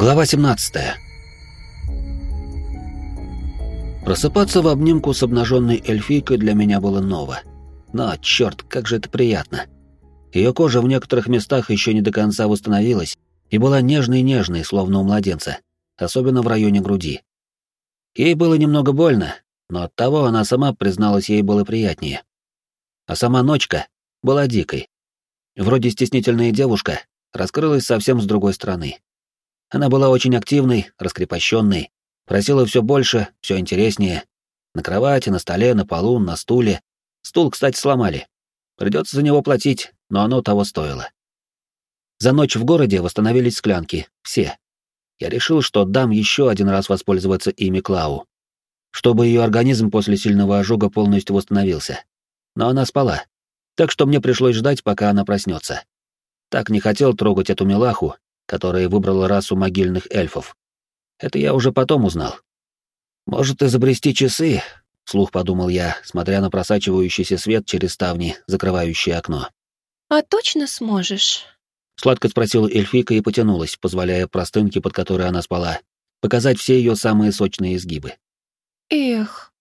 Глава 17. Просыпаться в обнимку с обнаженной эльфийкой для меня было ново. Но, черт, как же это приятно. Ее кожа в некоторых местах еще не до конца восстановилась и была нежной-нежной, словно у младенца, особенно в районе груди. Ей было немного больно, но оттого она сама призналась, ей было приятнее. А сама ночка была дикой. Вроде стеснительная девушка раскрылась совсем с другой стороны. Она была очень активной, раскрепощенной, просила все больше, все интереснее. На кровати, на столе, на полу, на стуле. Стул, кстати, сломали. Придется за него платить, но оно того стоило. За ночь в городе восстановились склянки, все. Я решил, что дам еще один раз воспользоваться ими Клау, чтобы ее организм после сильного ожога полностью восстановился. Но она спала, так что мне пришлось ждать, пока она проснется. Так не хотел трогать эту милаху, которая выбрала расу могильных эльфов. Это я уже потом узнал. Может, изобрести часы, вслух подумал я, смотря на просачивающийся свет через ставни, закрывающие окно. А точно сможешь? Сладко спросила эльфийка и потянулась, позволяя простынке, под которой она спала, показать все ее самые сочные изгибы. Эх,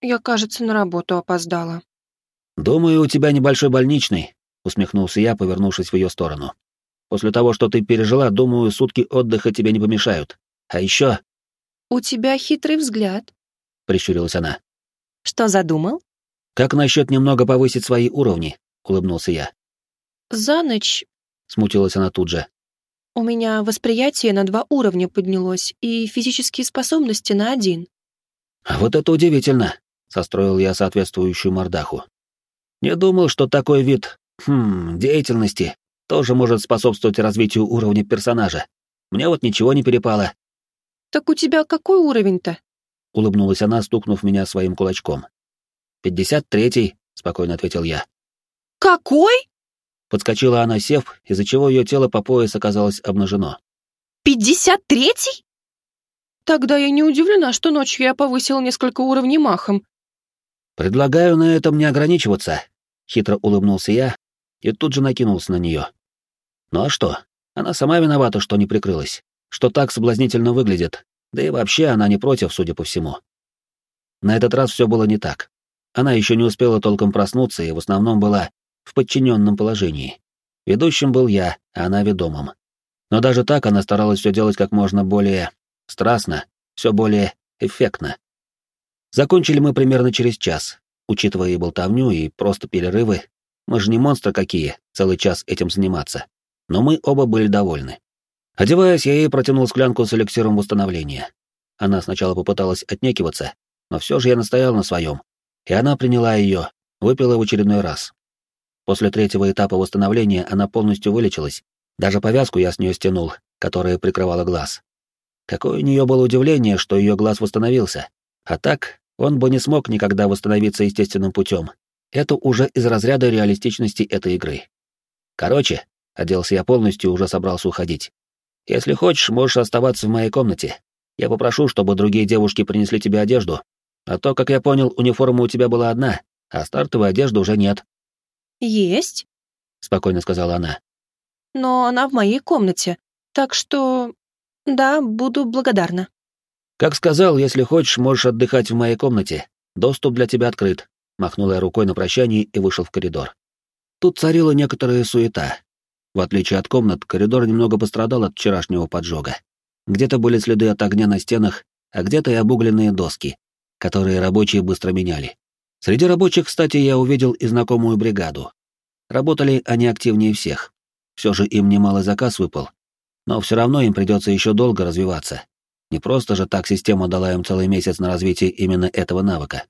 я, кажется, на работу опоздала. Думаю, у тебя небольшой больничный, усмехнулся я, повернувшись в ее сторону. После того, что ты пережила, думаю, сутки отдыха тебе не помешают. А еще...» «У тебя хитрый взгляд», — прищурилась она. «Что задумал?» «Как насчет немного повысить свои уровни?» — улыбнулся я. «За ночь...» — смутилась она тут же. «У меня восприятие на два уровня поднялось, и физические способности на один». «А вот это удивительно», — состроил я соответствующую мордаху. «Не думал, что такой вид, хм, деятельности тоже может способствовать развитию уровня персонажа. Мне вот ничего не перепало. Так у тебя какой уровень-то? Улыбнулась она, стукнув меня своим кулачком. «Пятьдесят третий», — спокойно ответил я. «Какой?» Подскочила она, сев, из-за чего ее тело по пояс оказалось обнажено. «Пятьдесят третий?» Тогда я не удивлена, что ночью я повысил несколько уровней махом. «Предлагаю на этом не ограничиваться», — хитро улыбнулся я и тут же накинулся на нее. Ну а что? Она сама виновата, что не прикрылась, что так соблазнительно выглядит, да и вообще она не против, судя по всему. На этот раз все было не так. Она еще не успела толком проснуться и в основном была в подчиненном положении. Ведущим был я, а она ведомым. Но даже так она старалась все делать как можно более страстно, все более эффектно. Закончили мы примерно через час, учитывая и болтовню, и просто перерывы. Мы же не монстры какие, целый час этим заниматься но мы оба были довольны. Одеваясь, я ей протянул склянку с эликсиром восстановления. Она сначала попыталась отнекиваться, но все же я настоял на своем, и она приняла ее, выпила в очередной раз. После третьего этапа восстановления она полностью вылечилась, даже повязку я с нее стянул, которая прикрывала глаз. Какое у нее было удивление, что ее глаз восстановился, а так он бы не смог никогда восстановиться естественным путем. Это уже из разряда реалистичности этой игры. Короче, Оделся я полностью уже собрался уходить. Если хочешь, можешь оставаться в моей комнате. Я попрошу, чтобы другие девушки принесли тебе одежду. А то, как я понял, униформа у тебя была одна, а стартовой одежды уже нет. Есть, спокойно сказала она. Но она в моей комнате, так что да, буду благодарна. Как сказал, если хочешь, можешь отдыхать в моей комнате. Доступ для тебя открыт. Махнул я рукой на прощание и вышел в коридор. Тут царила некоторая суета. В отличие от комнат, коридор немного пострадал от вчерашнего поджога. Где-то были следы от огня на стенах, а где-то и обугленные доски, которые рабочие быстро меняли. Среди рабочих, кстати, я увидел и знакомую бригаду. Работали они активнее всех. Все же им немалый заказ выпал. Но все равно им придется еще долго развиваться. Не просто же так система дала им целый месяц на развитие именно этого навыка.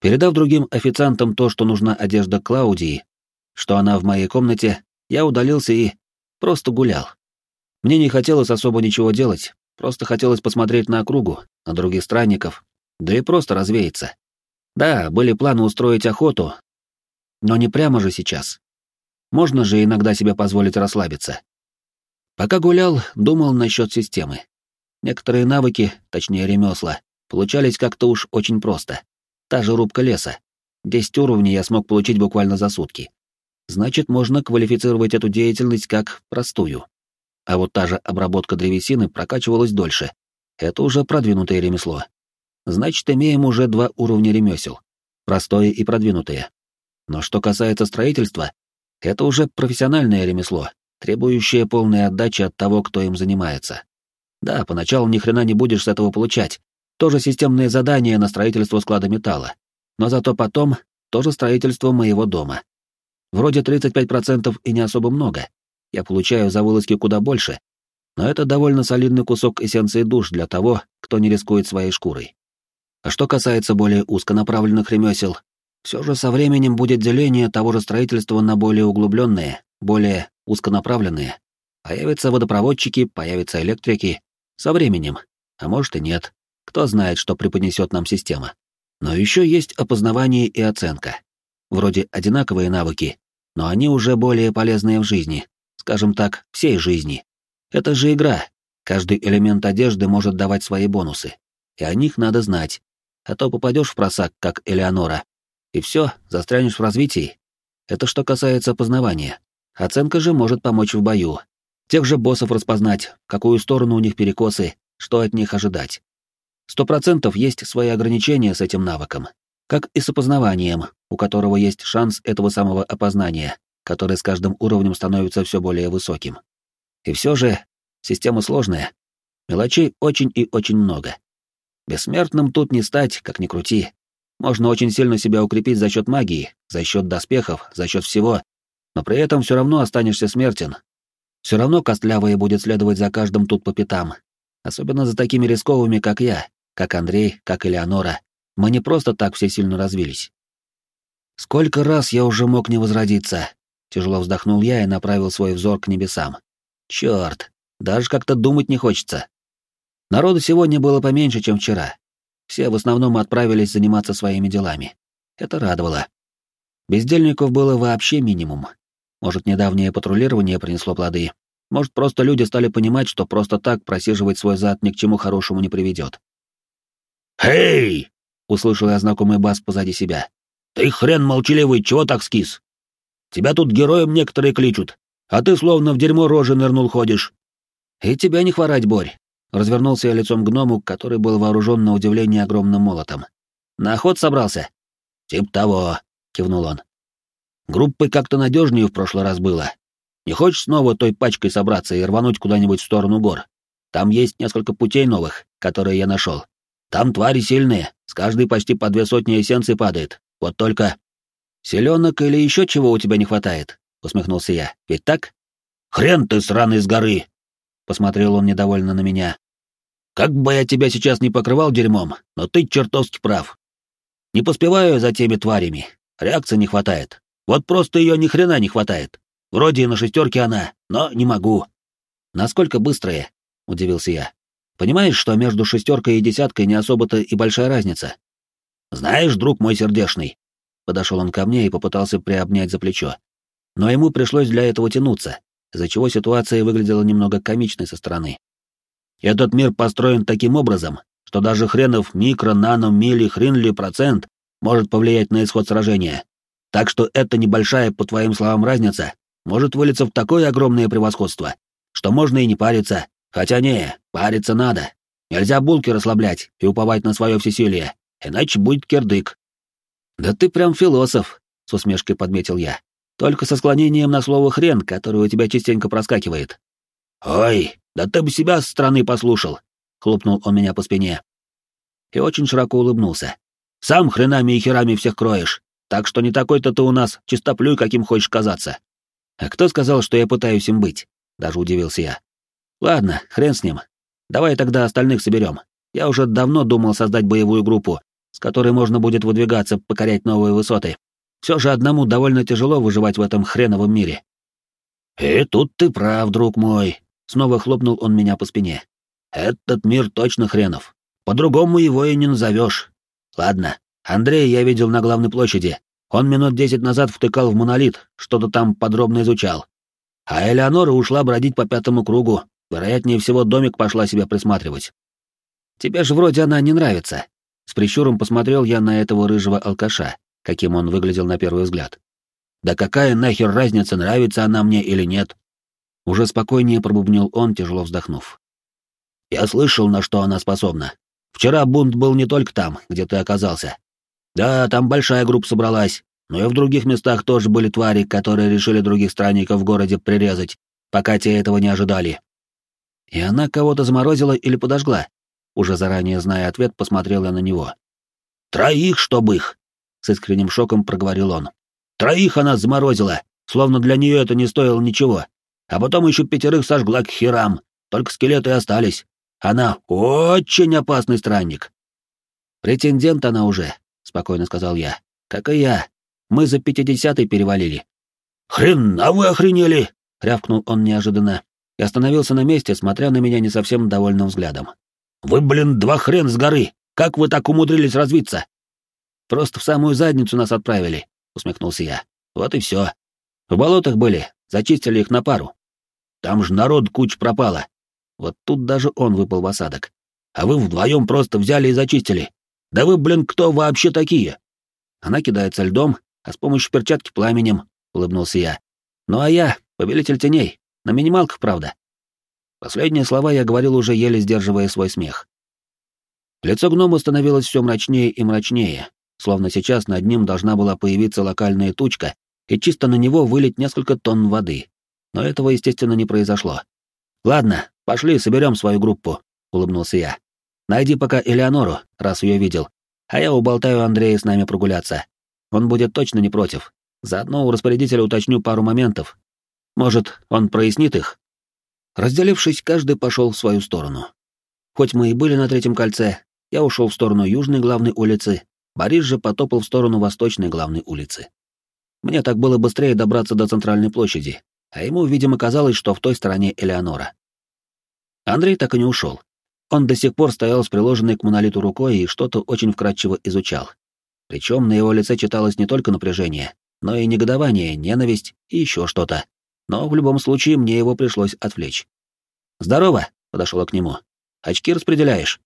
Передав другим официантам то, что нужна одежда Клаудии, что она в моей комнате, я удалился и просто гулял. Мне не хотелось особо ничего делать, просто хотелось посмотреть на округу, на других странников, да и просто развеяться. Да, были планы устроить охоту, но не прямо же сейчас. Можно же иногда себе позволить расслабиться. Пока гулял, думал насчет системы. Некоторые навыки, точнее ремесла, получались как-то уж очень просто. Та же рубка леса. Десять уровней я смог получить буквально за сутки значит, можно квалифицировать эту деятельность как простую. а вот та же обработка древесины прокачивалась дольше. Это уже продвинутое ремесло. Значит, имеем уже два уровня ремесел. Простое и продвинутое. Но что касается строительства, это уже профессиональное ремесло, требующее полной отдачи от того, кто им занимается. Да, поначалу ни хрена не будешь с этого получать. Тоже системные задания на строительство склада металла. Но зато потом тоже строительство моего дома. Вроде 35% и не особо много. Я получаю за вылазки куда больше, но это довольно солидный кусок эссенции душ для того, кто не рискует своей шкурой. А что касается более узконаправленных ремесел, все же со временем будет деление того же строительства на более углубленные, более узконаправленные. Появятся водопроводчики, появятся электрики. Со временем. А может и нет. Кто знает, что преподнесет нам система. Но еще есть опознавание и оценка. Вроде одинаковые навыки, но они уже более полезные в жизни. Скажем так, всей жизни. Это же игра. Каждый элемент одежды может давать свои бонусы. И о них надо знать. А то попадешь в просак, как Элеонора. И все, застрянешь в развитии. Это что касается познавания. Оценка же может помочь в бою. Тех же боссов распознать, какую сторону у них перекосы, что от них ожидать. Сто процентов есть свои ограничения с этим навыком, как и с опознаванием, у которого есть шанс этого самого опознания, который с каждым уровнем становится все более высоким. И все же, система сложная. Мелочей очень и очень много. Бессмертным тут не стать, как ни крути. Можно очень сильно себя укрепить за счет магии, за счет доспехов, за счет всего, но при этом все равно останешься смертен. Все равно Костлявая будет следовать за каждым тут по пятам. Особенно за такими рисковыми, как я, как Андрей, как Элеонора. Мы не просто так все сильно развились. Сколько раз я уже мог не возродиться? Тяжело вздохнул я и направил свой взор к небесам. Черт, даже как-то думать не хочется. Народу сегодня было поменьше, чем вчера. Все в основном отправились заниматься своими делами. Это радовало. Бездельников было вообще минимум, может, недавнее патрулирование принесло плоды. Может, просто люди стали понимать, что просто так просиживать свой зад ни к чему хорошему не приведет. «Эй!» — услышал я знакомый бас позади себя. «Ты хрен молчаливый, чего так скис? Тебя тут героем некоторые кличут, а ты словно в дерьмо рожи нырнул ходишь». «И тебя не хворать, Борь!» Развернулся я лицом к гному, который был вооружен на удивление огромным молотом. «На охот собрался?» «Тип того», — кивнул он. Группы как-то надежнее в прошлый раз было. Не хочешь снова той пачкой собраться и рвануть куда-нибудь в сторону гор? Там есть несколько путей новых, которые я нашел. Там твари сильные, с каждой почти по две сотни эссенций падает. Вот только... Селенок или еще чего у тебя не хватает? Усмехнулся я. Ведь так? Хрен ты сраный с горы! Посмотрел он недовольно на меня. Как бы я тебя сейчас не покрывал дерьмом, но ты чертовски прав. Не поспеваю за теми тварями. Реакции не хватает. Вот просто ее ни хрена не хватает. Вроде и на шестерке она, но не могу. Насколько быстрые? удивился я. Понимаешь, что между шестеркой и десяткой не особо-то и большая разница. Знаешь, друг мой сердешный, подошел он ко мне и попытался приобнять за плечо. Но ему пришлось для этого тянуться, из-за чего ситуация выглядела немного комичной со стороны. Этот мир построен таким образом, что даже хренов микро, нано, мили, хрен процент может повлиять на исход сражения. Так что эта небольшая, по твоим словам, разница может вылиться в такое огромное превосходство, что можно и не париться. Хотя не, париться надо. Нельзя булки расслаблять и уповать на свое всесилие, иначе будет кирдык. «Да ты прям философ», — с усмешкой подметил я. «Только со склонением на слово «хрен», которое у тебя частенько проскакивает». «Ой, да ты бы себя с стороны послушал», — хлопнул он меня по спине. И очень широко улыбнулся. «Сам хренами и херами всех кроешь. Так что не такой-то ты у нас чистоплюй, каким хочешь казаться. А кто сказал, что я пытаюсь им быть? Даже удивился я. Ладно, хрен с ним. Давай тогда остальных соберем. Я уже давно думал создать боевую группу, с которой можно будет выдвигаться, покорять новые высоты. Все же одному довольно тяжело выживать в этом хреновом мире. «И «Э, тут ты прав, друг мой», — снова хлопнул он меня по спине. «Этот мир точно хренов. По-другому его и не назовешь. Ладно, Андрея я видел на главной площади. Он минут десять назад втыкал в монолит, что-то там подробно изучал. А Элеонора ушла бродить по пятому кругу. Вероятнее всего, домик пошла себя присматривать. Тебе же вроде она не нравится. С прищуром посмотрел я на этого рыжего алкаша, каким он выглядел на первый взгляд. Да какая нахер разница, нравится она мне или нет? Уже спокойнее пробубнил он, тяжело вздохнув. «Я слышал, на что она способна. Вчера бунт был не только там, где ты оказался. Да, там большая группа собралась, но и в других местах тоже были твари, которые решили других странников в городе прирезать, пока те этого не ожидали. И она кого-то заморозила или подожгла. Уже заранее зная ответ, посмотрела на него. «Троих, чтоб их!» — с искренним шоком проговорил он. «Троих она заморозила, словно для нее это не стоило ничего. А потом еще пятерых сожгла к херам, только скелеты остались. Она очень опасный странник». «Претендент она уже», — спокойно сказал я. «Как и я. Мы за пятидесятый перевалили». «Хрена вы охренели!» — рявкнул он неожиданно и остановился на месте, смотря на меня не совсем довольным взглядом. «Вы, блин, два хрен с горы! Как вы так умудрились развиться?» «Просто в самую задницу нас отправили», — усмехнулся я. «Вот и все. В болотах были, зачистили их на пару. Там же народ куч пропало. Вот тут даже он выпал в осадок. А вы вдвоем просто взяли и зачистили. Да вы, блин, кто вообще такие?» Она кидается льдом, а с помощью перчатки пламенем, — улыбнулся я. «Ну а я — повелитель теней, на минималках, правда». Последние слова я говорил уже еле сдерживая свой смех. Лицо гнома становилось все мрачнее и мрачнее, словно сейчас над ним должна была появиться локальная тучка и чисто на него вылить несколько тонн воды. Но этого, естественно, не произошло. «Ладно, пошли, соберем свою группу», — улыбнулся я. «Найди пока Элеонору, раз ее видел, а я уболтаю Андрея с нами прогуляться. Он будет точно не против. Заодно у распорядителя уточню пару моментов. Может, он прояснит их?» Разделившись, каждый пошел в свою сторону. Хоть мы и были на третьем кольце, я ушел в сторону южной главной улицы, Борис же потопал в сторону восточной главной улицы. Мне так было быстрее добраться до центральной площади, а ему, видимо, казалось, что в той стороне Элеонора. Андрей так и не ушел. Он до сих пор стоял с приложенной к монолиту рукой и что-то очень вкратчиво изучал. Причем на его лице читалось не только напряжение, но и негодование, ненависть и еще что-то но в любом случае мне его пришлось отвлечь. «Здорово!» — подошел к нему. «Очки распределяешь?»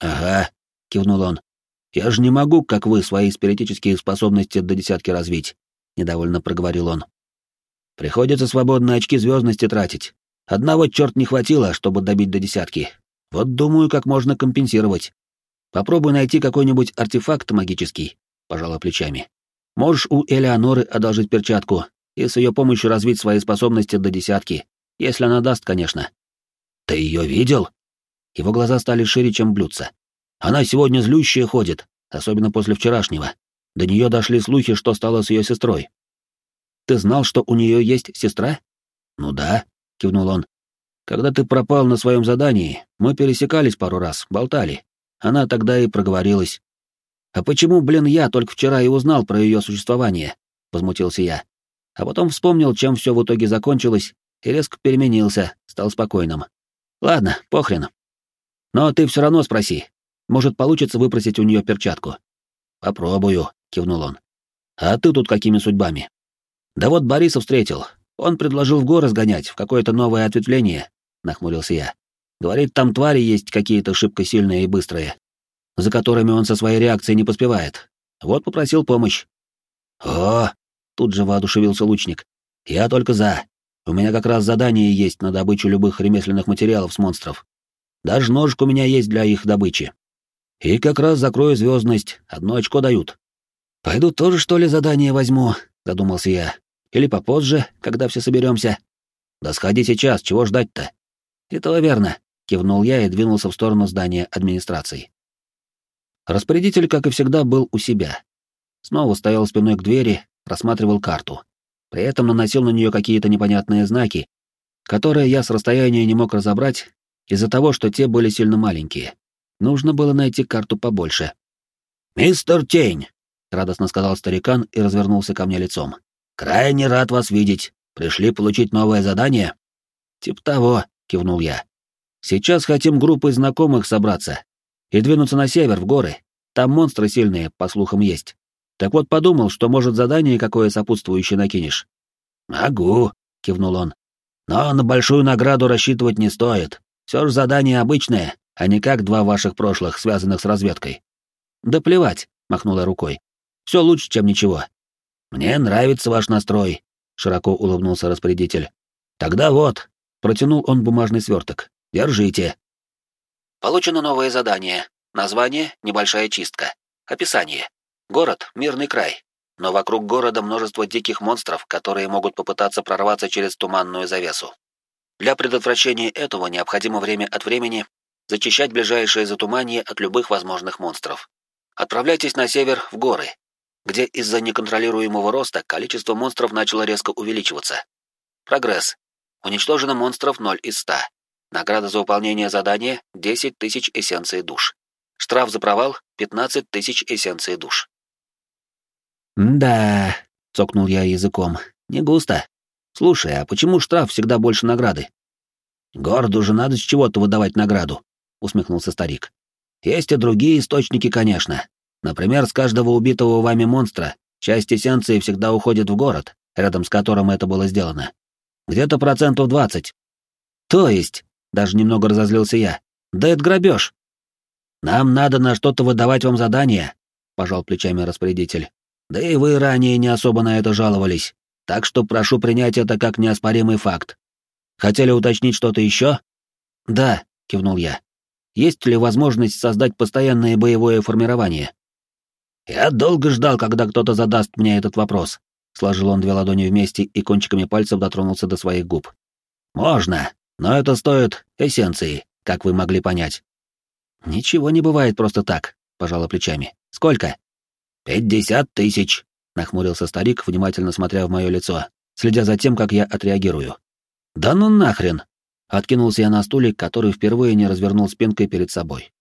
«Ага», — кивнул он. «Я же не могу, как вы, свои спиритические способности до десятки развить», — недовольно проговорил он. «Приходится свободные очки звездности тратить. Одного черт не хватило, чтобы добить до десятки. Вот думаю, как можно компенсировать. Попробуй найти какой-нибудь артефакт магический», — пожала плечами. «Можешь у Элеоноры одолжить перчатку, и с ее помощью развить свои способности до десятки, если она даст, конечно. Ты ее видел? Его глаза стали шире, чем блюдца. Она сегодня злющая ходит, особенно после вчерашнего. До нее дошли слухи, что стало с ее сестрой. Ты знал, что у нее есть сестра? Ну да, кивнул он. Когда ты пропал на своем задании, мы пересекались пару раз, болтали. Она тогда и проговорилась. А почему, блин, я только вчера и узнал про ее существование? Возмутился я а потом вспомнил, чем все в итоге закончилось, и резко переменился, стал спокойным. Ладно, похрен. Но ты все равно спроси. Может, получится выпросить у нее перчатку. Попробую, кивнул он. А ты тут какими судьбами? Да вот Бориса встретил. Он предложил в горы сгонять, в какое-то новое ответвление, нахмурился я. Говорит, там твари есть какие-то шибко сильные и быстрые, за которыми он со своей реакцией не поспевает. Вот попросил помощь. О, Тут же воодушевился лучник. «Я только за. У меня как раз задание есть на добычу любых ремесленных материалов с монстров. Даже ножик у меня есть для их добычи. И как раз закрою звездность, одно очко дают. Пойду тоже, что ли, задание возьму, задумался я. Или попозже, когда все соберемся. Да сходи сейчас, чего ждать-то? И то верно, кивнул я и двинулся в сторону здания администрации. Распорядитель, как и всегда, был у себя. Снова стоял спиной к двери, рассматривал карту. При этом наносил на нее какие-то непонятные знаки, которые я с расстояния не мог разобрать из-за того, что те были сильно маленькие. Нужно было найти карту побольше. «Мистер Тень!» — радостно сказал старикан и развернулся ко мне лицом. «Крайне рад вас видеть. Пришли получить новое задание?» «Тип того», — кивнул я. «Сейчас хотим группой знакомых собраться и двинуться на север, в горы. Там монстры сильные, по слухам, есть. Так вот подумал, что, может, задание какое сопутствующее накинешь. «Могу», — кивнул он. «Но на большую награду рассчитывать не стоит. Все же задание обычное, а не как два ваших прошлых, связанных с разведкой». «Да плевать», — махнула рукой. «Все лучше, чем ничего». «Мне нравится ваш настрой», — широко улыбнулся распорядитель. «Тогда вот, Протянул он бумажный сверток. «Держите». Получено новое задание. Название — небольшая чистка. Описание. Город — мирный край. Но вокруг города множество диких монстров, которые могут попытаться прорваться через туманную завесу. Для предотвращения этого необходимо время от времени зачищать ближайшее затумание от любых возможных монстров. Отправляйтесь на север, в горы, где из-за неконтролируемого роста количество монстров начало резко увеличиваться. Прогресс. Уничтожено монстров 0 из 100. Награда за выполнение задания — 10 тысяч эссенций душ. Штраф за провал — 15 тысяч эссенций душ. «Да», — цокнул я языком, — «не густо. Слушай, а почему штраф всегда больше награды?» «Городу же надо с чего-то выдавать награду», — усмехнулся старик. «Есть и другие источники, конечно. Например, с каждого убитого вами монстра часть эссенции всегда уходит в город, рядом с которым это было сделано. Где-то процентов двадцать. То есть, даже немного разозлился я. Да это грабеж. Нам надо на что-то выдавать вам задание, пожал плечами распорядитель. Да и вы ранее не особо на это жаловались, так что прошу принять это как неоспоримый факт. Хотели уточнить что-то еще? Да, кивнул я. Есть ли возможность создать постоянное боевое формирование? Я долго ждал, когда кто-то задаст мне этот вопрос. Сложил он две ладони вместе и кончиками пальцев дотронулся до своих губ. Можно, но это стоит эссенции, как вы могли понять. Ничего не бывает просто так, пожала плечами. Сколько? Пятьдесят тысяч, нахмурился старик, внимательно смотря в мое лицо, следя за тем, как я отреагирую. Да ну нахрен! Откинулся я на стуле, который впервые не развернул спинкой перед собой.